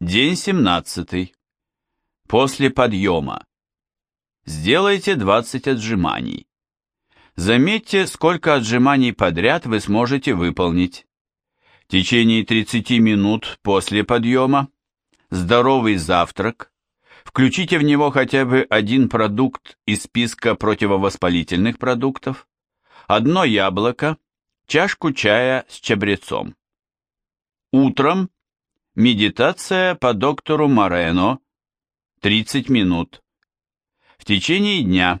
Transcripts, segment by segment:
День 17. После подъема. Сделайте 20 отжиманий. Заметьте, сколько отжиманий подряд вы сможете выполнить. В течение 30 минут после подъема здоровый завтрак. Включите в него хотя бы один продукт из списка противовоспалительных продуктов, одно яблоко, чашку чая с чабрецом. Утром Медитация по доктору Морено. 30 минут. В течение дня.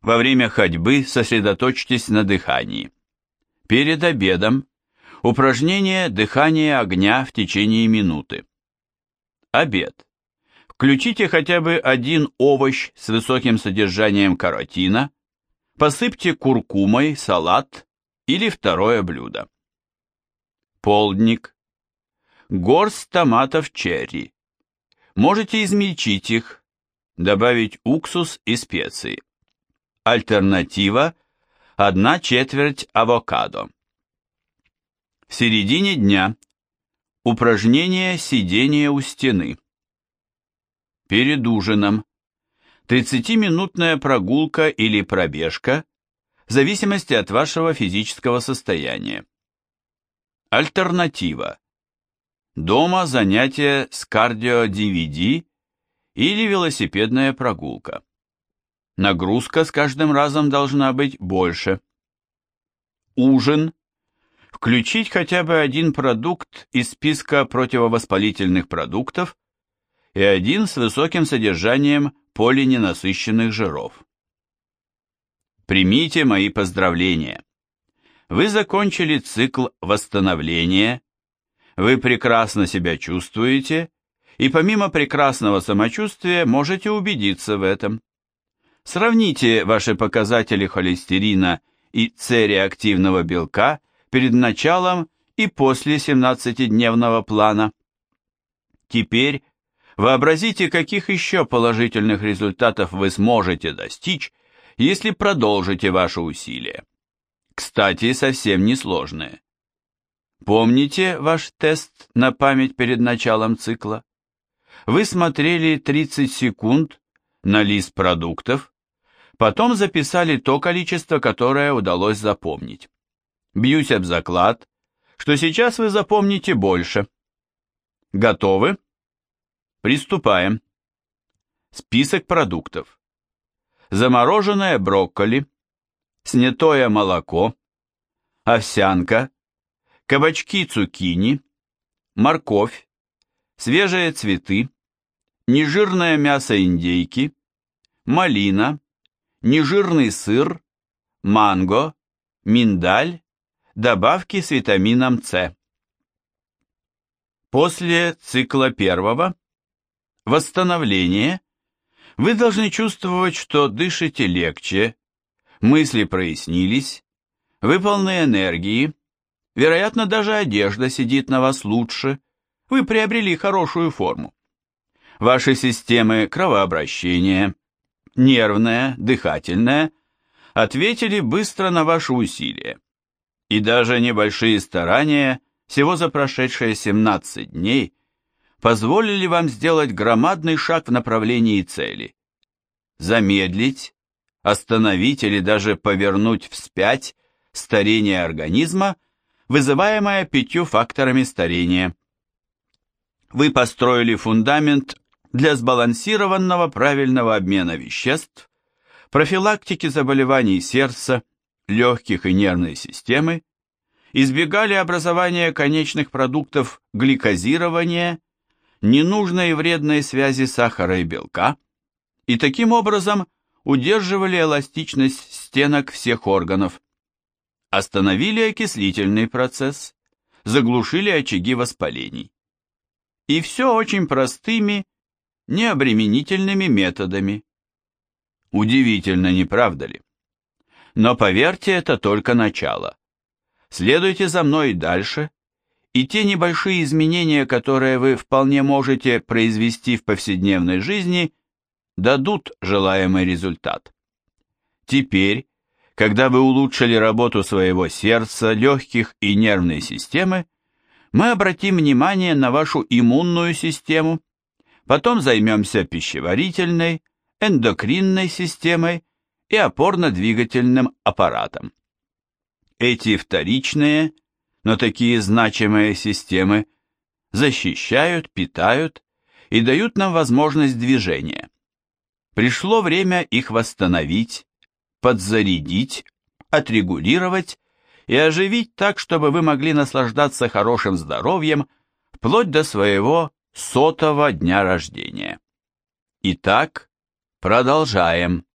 Во время ходьбы сосредоточьтесь на дыхании. Перед обедом. Упражнение дыхания огня в течение минуты. Обед. Включите хотя бы один овощ с высоким содержанием каротина, посыпьте куркумой салат или второе блюдо. Полдник горсть томатов черри. Можете измельчить их, добавить уксус и специи. Альтернатива – одна четверть авокадо. В середине дня упражнение сидения у стены. Перед ужином 30-минутная прогулка или пробежка в зависимости от вашего физического состояния. Альтернатива Дома занятия с кардио-DVD или велосипедная прогулка. Нагрузка с каждым разом должна быть больше. Ужин. Включить хотя бы один продукт из списка противовоспалительных продуктов и один с высоким содержанием полиненасыщенных жиров. Примите мои поздравления. Вы закончили цикл восстановления вы прекрасно себя чувствуете, и помимо прекрасного самочувствия можете убедиться в этом. Сравните ваши показатели холестерина и С-реактивного белка перед началом и после 17-дневного плана. Теперь вообразите, каких еще положительных результатов вы сможете достичь, если продолжите ваши усилия. Кстати, совсем несложные. Помните ваш тест на память перед началом цикла? Вы смотрели 30 секунд на лист продуктов, потом записали то количество, которое удалось запомнить. Бьюсь об заклад, что сейчас вы запомните больше. Готовы? Приступаем. Список продуктов. Замороженное брокколи, снятое молоко, овсянка, кабачки цукини, морковь, свежие цветы, нежирное мясо индейки, малина, нежирный сыр, манго, миндаль, добавки с витамином С. После цикла первого восстановления вы должны чувствовать, что дышите легче, мысли прояснились, вы полны энергии, Вероятно, даже одежда сидит на вас лучше. Вы приобрели хорошую форму. Ваши системы кровообращения, нервная, дыхательная, ответили быстро на ваши усилия. И даже небольшие старания, всего за прошедшие 17 дней, позволили вам сделать громадный шаг в направлении цели. Замедлить, остановить или даже повернуть вспять старение организма – вызываемая пятью факторами старения. Вы построили фундамент для сбалансированного правильного обмена веществ, профилактики заболеваний сердца, легких и нервной системы, избегали образования конечных продуктов гликозирования, ненужной и вредной связи сахара и белка, и таким образом удерживали эластичность стенок всех органов остановили окислительный процесс, заглушили очаги воспалений. И все очень простыми, необременительными методами. Удивительно, не правда ли? Но поверьте, это только начало. Следуйте за мной и дальше, и те небольшие изменения, которые вы вполне можете произвести в повседневной жизни, дадут желаемый результат. Теперь когда вы улучшили работу своего сердца, легких и нервной системы, мы обратим внимание на вашу иммунную систему, потом займемся пищеварительной, эндокринной системой и опорно-двигательным аппаратом. Эти вторичные, но такие значимые системы защищают, питают и дают нам возможность движения. Пришло время их восстановить, подзарядить, отрегулировать и оживить так, чтобы вы могли наслаждаться хорошим здоровьем вплоть до своего сотого дня рождения. Итак, продолжаем.